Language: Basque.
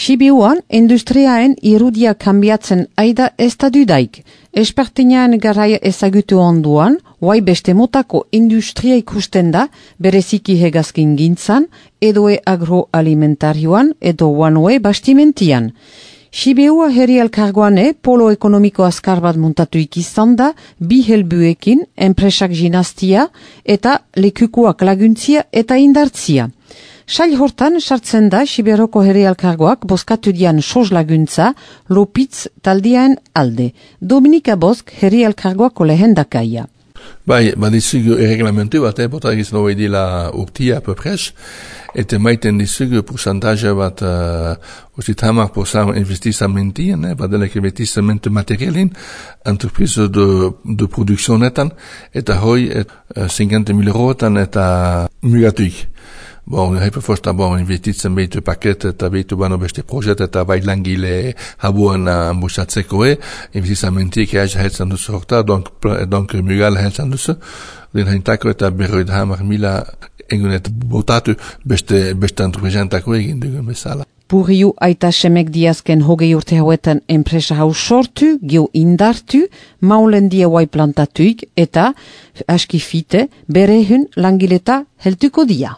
Sibiuan, industriaen irudia kambiatzen aida ez da dudaik. Espartinean garai ezagutu onduan, Huai beste motako industria ikusten da, bereziki hegazkin gintzan, edoe agroalimentarioan, edo guanoe bastimentian. Sibeua herri elkargoane polo ekonomiko azkar bat muntatu ikizan da, bi helbuekin, enpresak ginastia eta lekukuak laguntzia eta indartzia. Sail hortan sartzen da Siberoko herri elkargoak boskatu dian soz laguntza lopitz taldiaen alde. Dominika Bosk herri elkargoako lehen dakaia. Bai, badizugu erreglamentu bat, eh, bota egizan hori dila urtia pepres, eta maiten dizugu pourcentage bat, uh, osi tamak porsan investizamentien, eh, badelek investizamentu materialin, entreprise de, de produksionetan, eta hoi, et, uh, 50 mil eta mugatuik. Bon, hepe fosta bon investitzen behitu paket eta behitu bano beste projet eta bai langile habuan ambusatzeko e, investizamentik eaz heltzen duzu horta, donk, donk mugal heltzen duzu, din haintako eta berroid hamar mila egunet botatu beste, beste antropezentako egin dugun bezala. Puriu aita semek diazken hogei urte hauetan enpresa hau sortu, gio indartu, maulen dia guai plantatuik eta aski fite berehun langileta heltuko dia.